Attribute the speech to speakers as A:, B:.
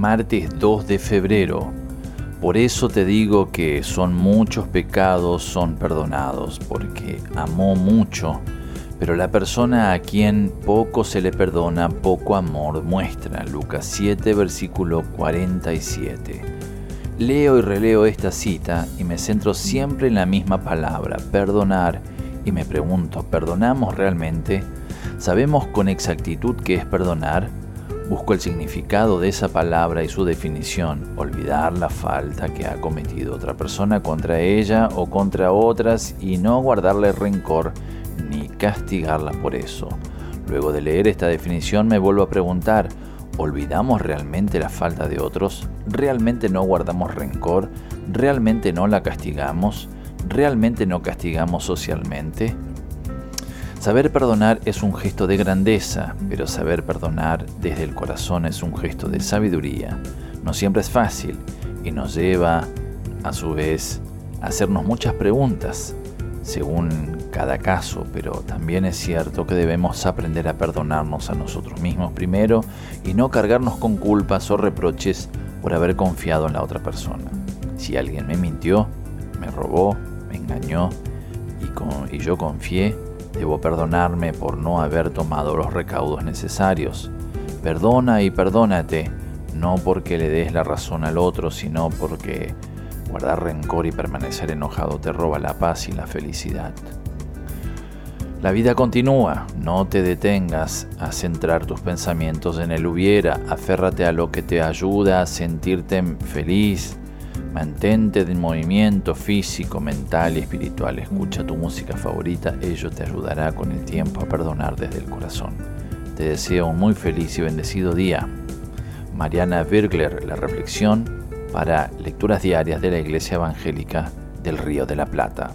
A: martes 2 de febrero. Por eso te digo que son muchos pecados son perdonados, porque amó mucho, pero la persona a quien poco se le perdona, poco amor muestra. Lucas 7, versículo 47. Leo y releo esta cita y me centro siempre en la misma palabra, perdonar, y me pregunto, ¿perdonamos realmente? ¿Sabemos con exactitud qué es perdonar? Busco el significado de esa palabra y su definición, olvidar la falta que ha cometido otra persona contra ella o contra otras y no guardarle rencor ni castigarla por eso. Luego de leer esta definición me vuelvo a preguntar, ¿olvidamos realmente la falta de otros? ¿Realmente no guardamos rencor? ¿Realmente no la castigamos? ¿Realmente no castigamos socialmente? Saber perdonar es un gesto de grandeza, pero saber perdonar desde el corazón es un gesto de sabiduría. No siempre es fácil y nos lleva, a su vez, a hacernos muchas preguntas según cada caso, pero también es cierto que debemos aprender a perdonarnos a nosotros mismos primero y no cargarnos con culpas o reproches por haber confiado en la otra persona. Si alguien me mintió, me robó, me engañó y, yo confié, Debo perdonarme por no haber tomado los recaudos necesarios. Perdona y perdónate, no porque le des la razón al otro, sino porque guardar rencor y permanecer enojado te roba la paz y la felicidad. La vida continúa, no te detengas a centrar tus pensamientos en el hubiera, aférrate a lo que te ayuda a sentirte feliz, Mantente en movimiento físico, mental y espiritual. Escucha tu música favorita, ello te ayudará con el tiempo a perdonar desde el corazón. Te deseo un muy feliz y bendecido día. Mariana Birgler, la reflexión para lecturas diarias de la Iglesia Evangélica del Río de la Plata.